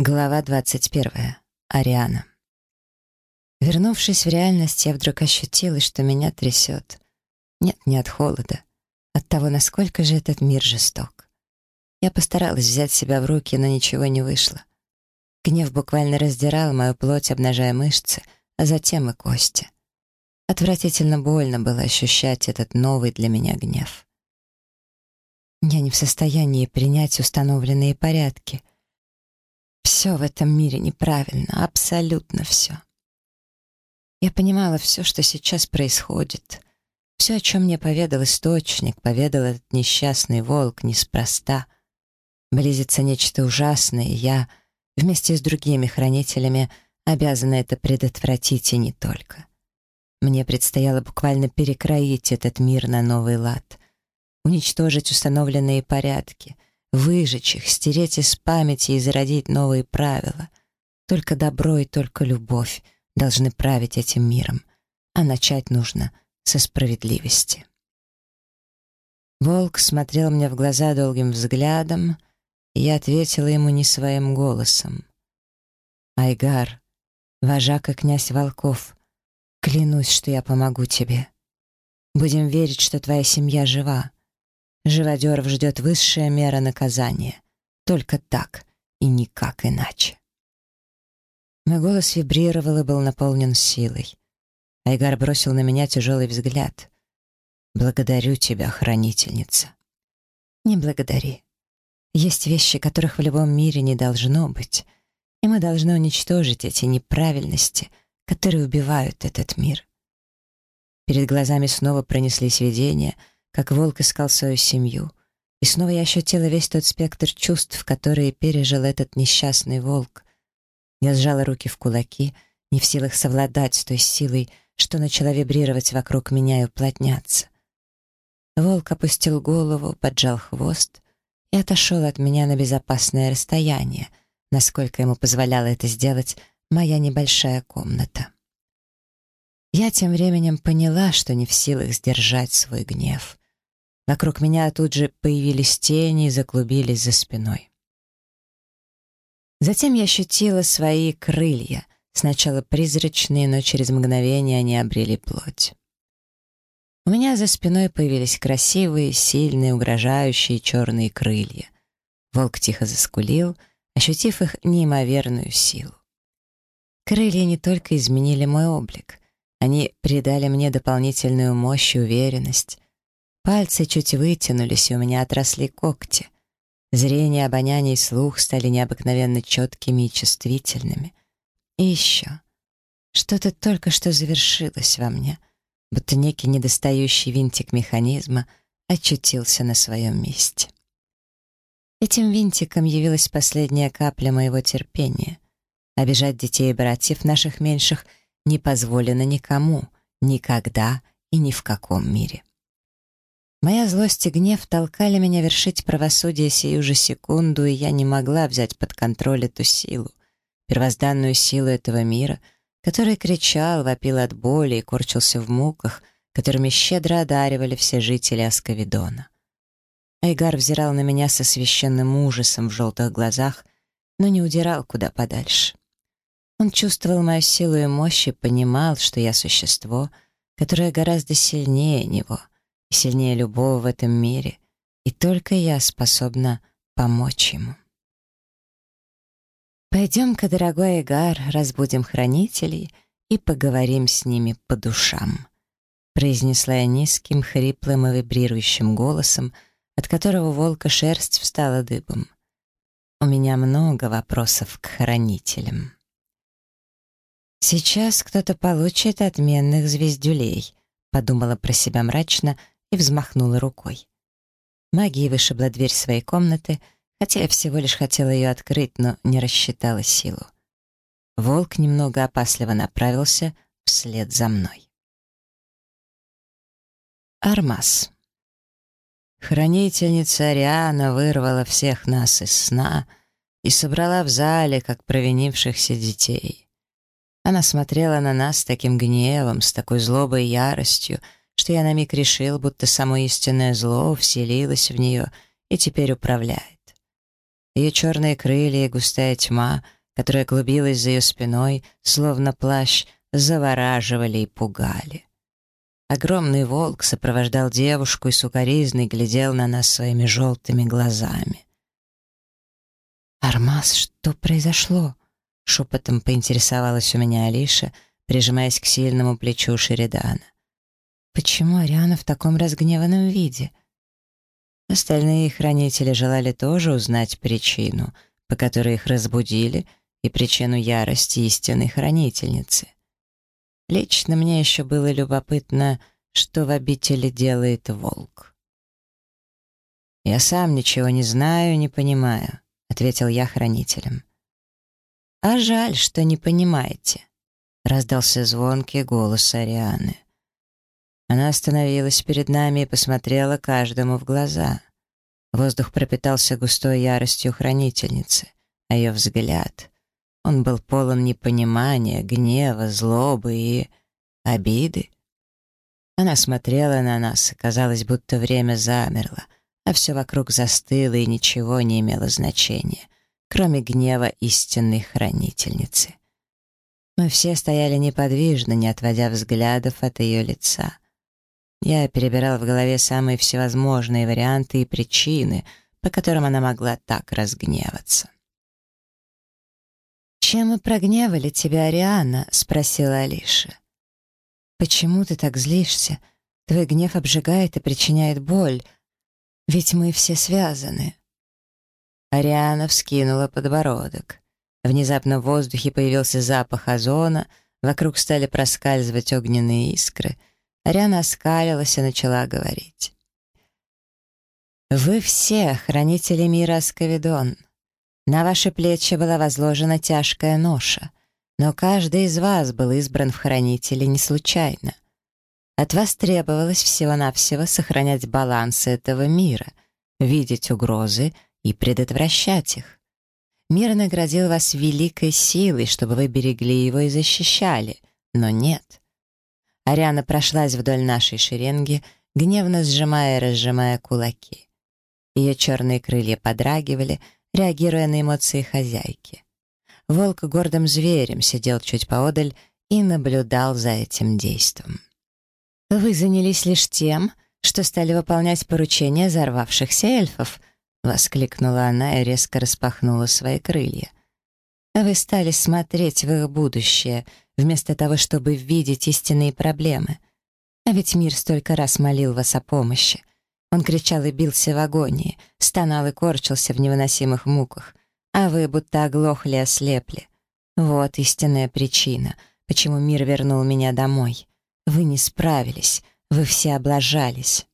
Глава 21. Ариана. Вернувшись в реальность, я вдруг ощутила, что меня трясет. Нет, не от холода. От того, насколько же этот мир жесток. Я постаралась взять себя в руки, но ничего не вышло. Гнев буквально раздирал мою плоть, обнажая мышцы, а затем и кости. Отвратительно больно было ощущать этот новый для меня гнев. Я не в состоянии принять установленные порядки — все в этом мире неправильно, абсолютно все. Я понимала все, что сейчас происходит. Все, о чем мне поведал источник, поведал этот несчастный волк неспроста. Близится нечто ужасное, и я вместе с другими хранителями обязана это предотвратить и не только. Мне предстояло буквально перекроить этот мир на новый лад, уничтожить установленные порядки — выжечь их, стереть из памяти и зародить новые правила. Только добро и только любовь должны править этим миром, а начать нужно со справедливости. Волк смотрел мне в глаза долгим взглядом, и я ответила ему не своим голосом. «Айгар, вожак и князь Волков, клянусь, что я помогу тебе. Будем верить, что твоя семья жива. Живодеров ждет высшая мера наказания. Только так и никак иначе. Мой голос вибрировал и был наполнен силой. Айгар бросил на меня тяжелый взгляд. «Благодарю тебя, хранительница». «Не благодари. Есть вещи, которых в любом мире не должно быть, и мы должны уничтожить эти неправильности, которые убивают этот мир». Перед глазами снова пронеслись видения — как волк искал свою семью. И снова я ощутила весь тот спектр чувств, которые пережил этот несчастный волк. Я сжала руки в кулаки, не в силах совладать с той силой, что начала вибрировать вокруг меня и уплотняться. Волк опустил голову, поджал хвост и отошел от меня на безопасное расстояние, насколько ему позволяла это сделать моя небольшая комната. Я тем временем поняла, что не в силах сдержать свой гнев. Вокруг меня тут же появились тени и заклубились за спиной. Затем я ощутила свои крылья, сначала призрачные, но через мгновение они обрели плоть. У меня за спиной появились красивые, сильные, угрожающие черные крылья. Волк тихо заскулил, ощутив их неимоверную силу. Крылья не только изменили мой облик, они придали мне дополнительную мощь и уверенность. Пальцы чуть вытянулись, и у меня отросли когти. Зрение, обоняние и слух стали необыкновенно четкими и чувствительными. И еще. Что-то только что завершилось во мне, будто некий недостающий винтик механизма очутился на своем месте. Этим винтиком явилась последняя капля моего терпения. Обижать детей и братьев наших меньших не позволено никому, никогда и ни в каком мире. Моя злость и гнев толкали меня вершить правосудие сию же секунду, и я не могла взять под контроль эту силу, первозданную силу этого мира, который кричал, вопил от боли и корчился в муках, которыми щедро одаривали все жители Асковидона. Айгар взирал на меня со священным ужасом в желтых глазах, но не удирал куда подальше. Он чувствовал мою силу и мощь и понимал, что я существо, которое гораздо сильнее него — и сильнее любого в этом мире, и только я способна помочь ему. «Пойдем-ка, дорогой Эгар, разбудим хранителей и поговорим с ними по душам», произнесла я низким, хриплым и вибрирующим голосом, от которого волка шерсть встала дыбом. «У меня много вопросов к хранителям». «Сейчас кто-то получит отменных звездюлей», — подумала про себя мрачно, и взмахнула рукой. Магия вышибла дверь своей комнаты, хотя я всего лишь хотела ее открыть, но не рассчитала силу. Волк немного опасливо направился вслед за мной. Армаз. Хранительница Ариана вырвала всех нас из сна и собрала в зале, как провинившихся детей. Она смотрела на нас с таким гневом, с такой злобой и яростью, что я на миг решил, будто само истинное зло вселилось в нее и теперь управляет. Ее черные крылья и густая тьма, которая клубилась за ее спиной, словно плащ, завораживали и пугали. Огромный волк сопровождал девушку и сукоризный глядел на нас своими желтыми глазами. «Армаз, что произошло?» — шепотом поинтересовалась у меня Алиша, прижимаясь к сильному плечу Шеридана. Почему Ариана в таком разгневанном виде? Остальные хранители желали тоже узнать причину, по которой их разбудили, и причину ярости истинной хранительницы. Лично мне еще было любопытно, что в обители делает волк. «Я сам ничего не знаю, не понимаю», — ответил я хранителям. «А жаль, что не понимаете», — раздался звонкий голос Арианы. Она остановилась перед нами и посмотрела каждому в глаза. Воздух пропитался густой яростью хранительницы, а ее взгляд. Он был полон непонимания, гнева, злобы и обиды. Она смотрела на нас, и казалось, будто время замерло, а все вокруг застыло и ничего не имело значения, кроме гнева истинной хранительницы. Мы все стояли неподвижно, не отводя взглядов от ее лица — я перебирал в голове самые всевозможные варианты и причины, по которым она могла так разгневаться. «Чем мы прогневали тебя, Ариана?» — спросила Алиша. «Почему ты так злишься? Твой гнев обжигает и причиняет боль. Ведь мы все связаны». Ариана вскинула подбородок. Внезапно в воздухе появился запах озона, вокруг стали проскальзывать огненные искры — Марьяна оскалилась и начала говорить. «Вы все хранители мира Сковидон. На ваши плечи была возложена тяжкая ноша, но каждый из вас был избран в хранители не случайно. От вас требовалось всего-навсего сохранять баланс этого мира, видеть угрозы и предотвращать их. Мир наградил вас великой силой, чтобы вы берегли его и защищали, но нет — Ариана прошлась вдоль нашей шеренги, гневно сжимая и разжимая кулаки. Ее черные крылья подрагивали, реагируя на эмоции хозяйки. Волк гордым зверем сидел чуть поодаль и наблюдал за этим действом. «Вы занялись лишь тем, что стали выполнять поручения взорвавшихся эльфов», — воскликнула она и резко распахнула свои крылья. А вы стали смотреть в их будущее, вместо того, чтобы видеть истинные проблемы. А ведь мир столько раз молил вас о помощи. Он кричал и бился в агонии, стонал и корчился в невыносимых муках, а вы будто оглохли и ослепли. Вот истинная причина, почему мир вернул меня домой. Вы не справились, вы все облажались.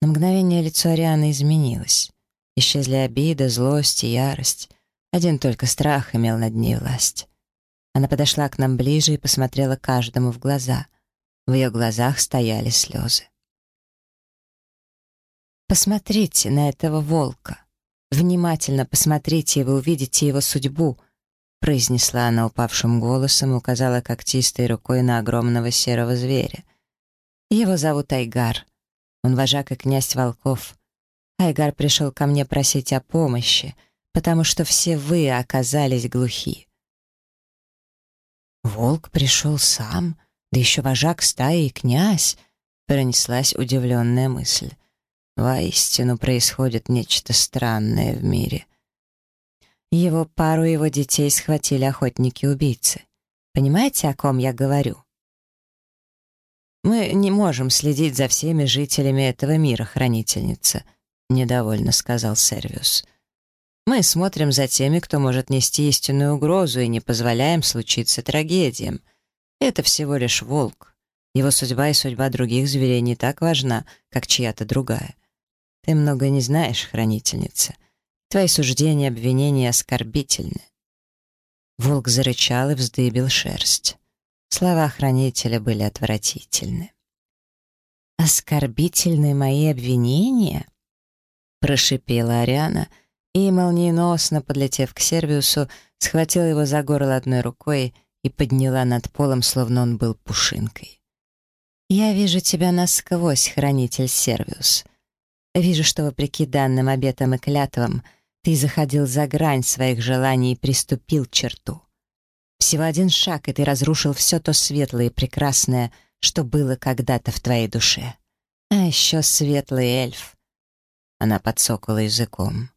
На мгновение лицо Арианы изменилось. Исчезли обида, злость и ярость. Один только страх имел над ней власть. Она подошла к нам ближе и посмотрела каждому в глаза. В ее глазах стояли слезы. «Посмотрите на этого волка. Внимательно посмотрите, и вы увидите его судьбу», произнесла она упавшим голосом и указала когтистой рукой на огромного серого зверя. «Его зовут Айгар. Он вожак и князь волков. Айгар пришел ко мне просить о помощи» потому что все вы оказались глухи. «Волк пришел сам, да еще вожак стаи и князь», — пронеслась удивленная мысль. «Воистину происходит нечто странное в мире». Его пару его детей схватили охотники-убийцы. Понимаете, о ком я говорю? «Мы не можем следить за всеми жителями этого мира, хранительница», — недовольно сказал Сервиус. Мы смотрим за теми, кто может нести истинную угрозу и не позволяем случиться трагедиям. Это всего лишь волк. Его судьба и судьба других зверей не так важна, как чья-то другая. Ты много не знаешь, хранительница. Твои суждения, обвинения оскорбительны. Волк зарычал и вздыбил шерсть. Слова хранителя были отвратительны. «Оскорбительны мои обвинения?» Прошипела Ариана — и молниеносно, подлетев к сервиусу, схватила его за горло одной рукой и подняла над полом, словно он был пушинкой. «Я вижу тебя насквозь, хранитель сервиус. Вижу, что, вопреки данным обетам и клятвам, ты заходил за грань своих желаний и приступил к черту. Всего один шаг, и ты разрушил все то светлое и прекрасное, что было когда-то в твоей душе. А еще светлый эльф». Она подсокала языком.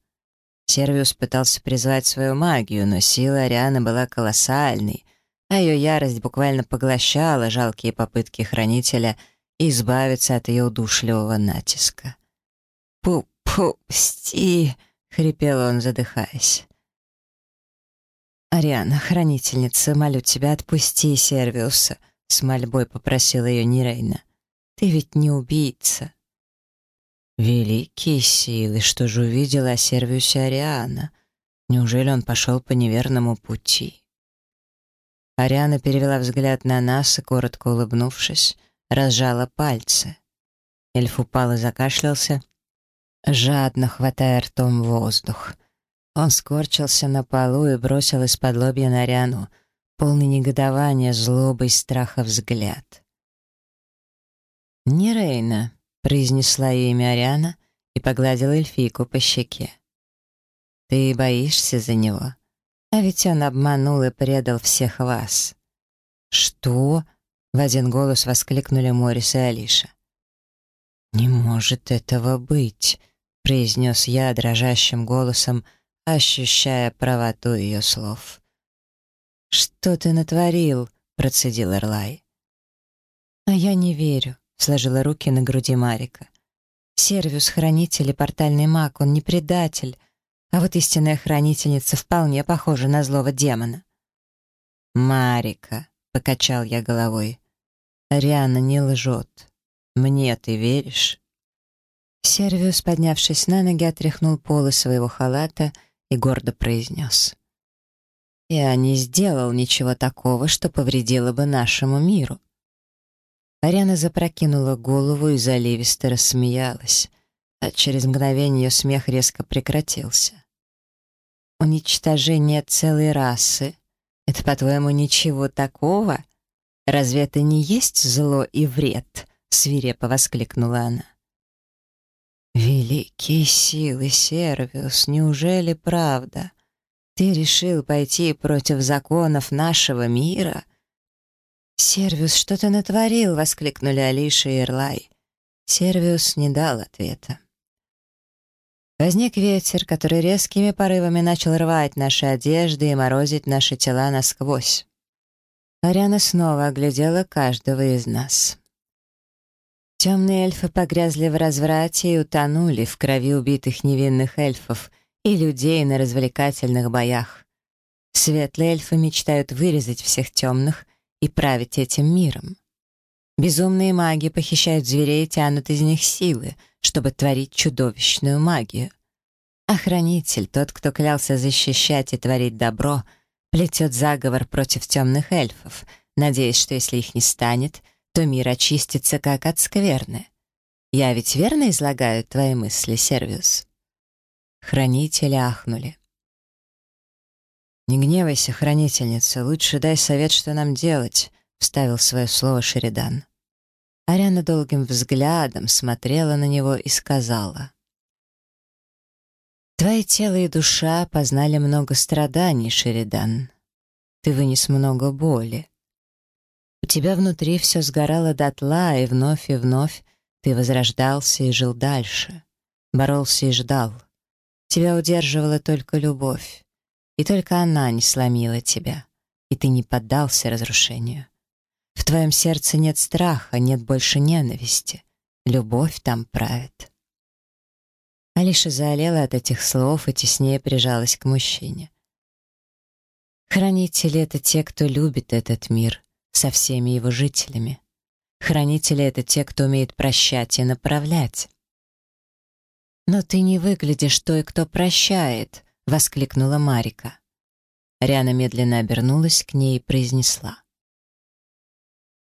Сервиус пытался призвать свою магию, но сила Арианы была колоссальной, а ее ярость буквально поглощала жалкие попытки Хранителя избавиться от ее удушливого натиска. «Пу-пу-псти!» — хрипел он, задыхаясь. «Ариана, хранительница, молю тебя, отпусти Сервиуса!» — с мольбой попросила ее Нирейна. «Ты ведь не убийца!» Великие силы, что же увидела Сервиуса Ариана? Неужели он пошел по неверному пути? Ариана перевела взгляд на нас и, коротко улыбнувшись, разжала пальцы. Эльф упал и закашлялся, жадно хватая ртом воздух. Он скорчился на полу и бросил из-под лобья на Ариану полный негодования, злобы и страха взгляд. «Не Рейна», произнесла имя Ариана и погладила эльфийку по щеке. «Ты боишься за него? А ведь он обманул и предал всех вас». «Что?» — в один голос воскликнули Морис и Алиша. «Не может этого быть», — произнес я дрожащим голосом, ощущая правоту ее слов. «Что ты натворил?» — процедил Эрлай. «А я не верю сложила руки на груди Марика. Сервис, хранитель и портальный маг, он не предатель, а вот истинная хранительница вполне похожа на злого демона. «Марика», — покачал я головой, — «Риана не лжет. Мне ты веришь?» Сервиус, поднявшись на ноги, отряхнул полы своего халата и гордо произнес. «Я не сделал ничего такого, что повредило бы нашему миру. Ариана запрокинула голову и заливисто рассмеялась, а через мгновение ее смех резко прекратился. «Уничтожение целой расы — это, по-твоему, ничего такого? Разве это не есть зло и вред?» — свирепо воскликнула она. «Великие силы, Сервиус, неужели правда? Ты решил пойти против законов нашего мира?» Сервис что-то натворил, воскликнули Алиша и Ирлай. Сервис не дал ответа. Возник ветер, который резкими порывами начал рвать наши одежды и морозить наши тела насквозь. Ариана снова оглядела каждого из нас. Темные эльфы погрязли в разврате и утонули в крови убитых невинных эльфов и людей на развлекательных боях. Светлые эльфы мечтают вырезать всех темных — и править этим миром. Безумные маги похищают зверей и тянут из них силы, чтобы творить чудовищную магию. Охранитель, тот, кто клялся защищать и творить добро, плетет заговор против темных эльфов, надеясь, что если их не станет, то мир очистится как от скверны. Я ведь верно излагаю твои мысли, Сервиус? Хранители ахнули. «Не гневайся, хранительница, лучше дай совет, что нам делать», — вставил свое слово Шеридан. Ариана долгим взглядом смотрела на него и сказала. Твое тело и душа познали много страданий, Шеридан. Ты вынес много боли. У тебя внутри все сгорало дотла, и вновь и вновь ты возрождался и жил дальше, боролся и ждал. Тебя удерживала только любовь. И только она не сломила тебя, и ты не поддался разрушению. В твоем сердце нет страха, нет больше ненависти. Любовь там правит. Алиша заолела от этих слов и теснее прижалась к мужчине. Хранители — это те, кто любит этот мир со всеми его жителями. Хранители — это те, кто умеет прощать и направлять. «Но ты не выглядишь той, кто прощает», — воскликнула Марика. Риана медленно обернулась к ней и произнесла.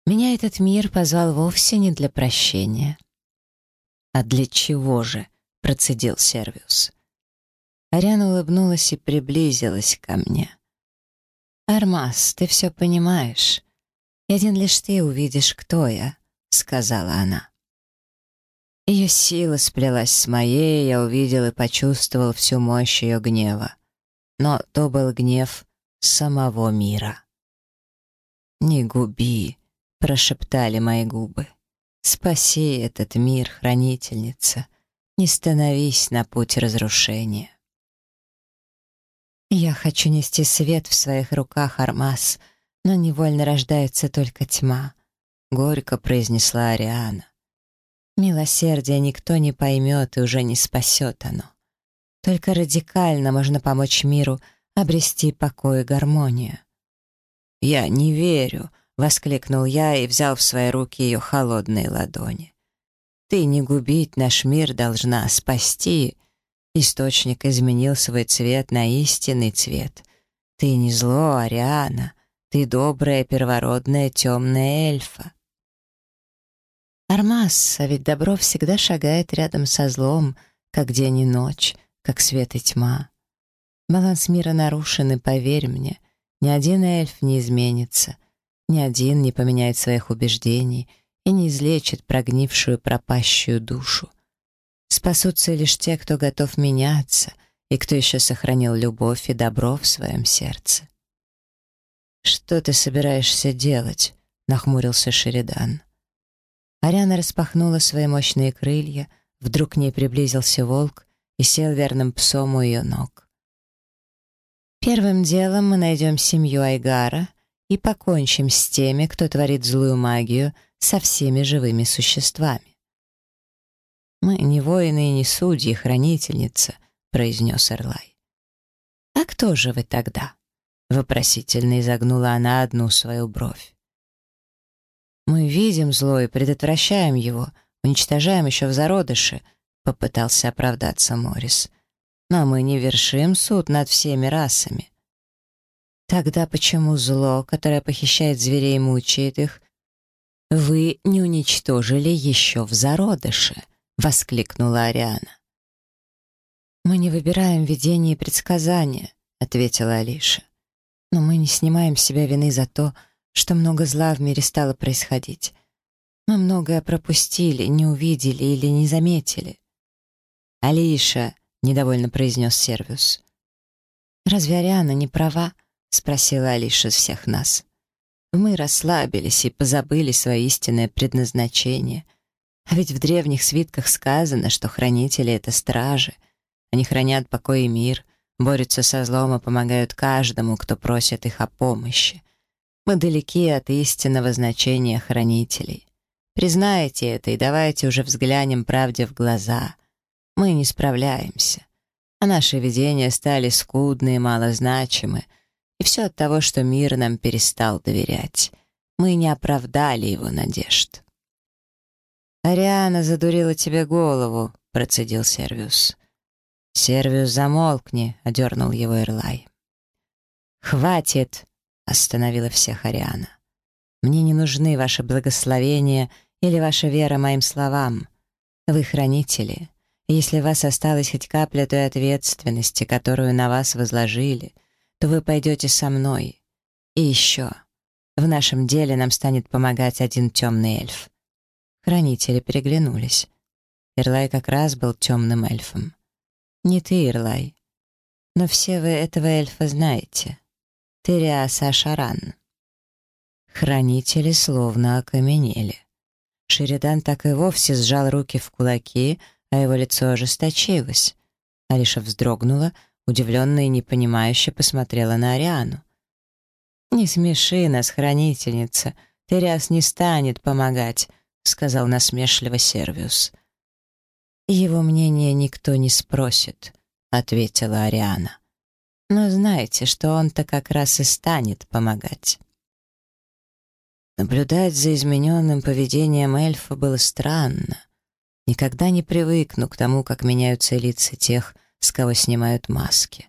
«Меня этот мир позвал вовсе не для прощения». «А для чего же?» — процедил Сервиус. Ариана улыбнулась и приблизилась ко мне. «Армас, ты все понимаешь. И один лишь ты увидишь, кто я», — сказала она. Ее сила сплелась с моей, я увидел и почувствовал всю мощь ее гнева. Но то был гнев самого мира. «Не губи», — прошептали мои губы. «Спаси этот мир, хранительница, не становись на путь разрушения». Я хочу нести свет в своих руках, Армаз, но невольно рождается только тьма, — горько произнесла Ариана. Милосердия никто не поймет и уже не спасет оно. Только радикально можно помочь миру обрести покой и гармонию. «Я не верю», — воскликнул я и взял в свои руки ее холодные ладони. «Ты не губить наш мир должна, спасти». Источник изменил свой цвет на истинный цвет. «Ты не зло, Ариана, ты добрая первородная темная эльфа». Армаз, а ведь добро всегда шагает рядом со злом, как день и ночь, как свет и тьма. Баланс мира нарушен, и поверь мне, ни один эльф не изменится, ни один не поменяет своих убеждений и не излечит прогнившую пропащую душу. Спасутся лишь те, кто готов меняться и кто еще сохранил любовь и добро в своем сердце. «Что ты собираешься делать?» — нахмурился Шеридан. Ариана распахнула свои мощные крылья, вдруг к ней приблизился волк и сел верным псом у ее ног. «Первым делом мы найдем семью Айгара и покончим с теми, кто творит злую магию со всеми живыми существами». «Мы не воины и не судьи, хранительница», — произнес Эрлай. «А кто же вы тогда?» — вопросительно изогнула она одну свою бровь. Мы видим зло и предотвращаем его, уничтожаем еще в зародыше», — попытался оправдаться Морис. «Но мы не вершим суд над всеми расами». «Тогда почему зло, которое похищает зверей и мучает их, вы не уничтожили еще в зародыше?» — воскликнула Ариана. «Мы не выбираем видение и предсказания», — ответила Алиша. «Но мы не снимаем с себя вины за то, что что много зла в мире стало происходить. Мы многое пропустили, не увидели или не заметили. «Алиша», — недовольно произнес Сервис. «Разве Ариана не права?» — спросила Алиша из всех нас. Мы расслабились и позабыли свое истинное предназначение. А ведь в древних свитках сказано, что хранители — это стражи. Они хранят покой и мир, борются со злом и помогают каждому, кто просит их о помощи. Мы далеки от истинного значения хранителей. Признайте это и давайте уже взглянем правде в глаза. Мы не справляемся. А наши видения стали скудны и малозначимы. И все от того, что мир нам перестал доверять. Мы не оправдали его надежд. «Ариана задурила тебе голову», — процедил Сервиус. «Сервиус, замолкни», — одернул его Эрлай. «Хватит!» остановила всех Ариана. «Мне не нужны ваши благословения или ваша вера моим словам. Вы хранители. Если у вас осталась хоть капля той ответственности, которую на вас возложили, то вы пойдете со мной. И еще. В нашем деле нам станет помогать один темный эльф». Хранители переглянулись. Ирлай как раз был темным эльфом. «Не ты, Ирлай. Но все вы этого эльфа знаете». Теряса Шаран. Хранители словно окаменели. Шеридан так и вовсе сжал руки в кулаки, а его лицо ожесточилось. Алиша вздрогнула, удивленно и непонимающе посмотрела на Ариану. «Не смеши нас, хранительница, Теряс не станет помогать», — сказал насмешливо Сервиус. «Его мнение никто не спросит», — ответила Ариана но знаете, что он-то как раз и станет помогать. Наблюдать за измененным поведением эльфа было странно. Никогда не привыкну к тому, как меняются лица тех, с кого снимают маски.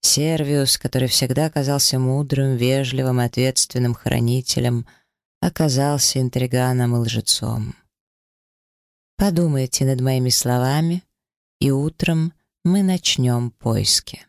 Сервиус, который всегда казался мудрым, вежливым ответственным хранителем, оказался интриганом и лжецом. Подумайте над моими словами, и утром мы начнем поиски.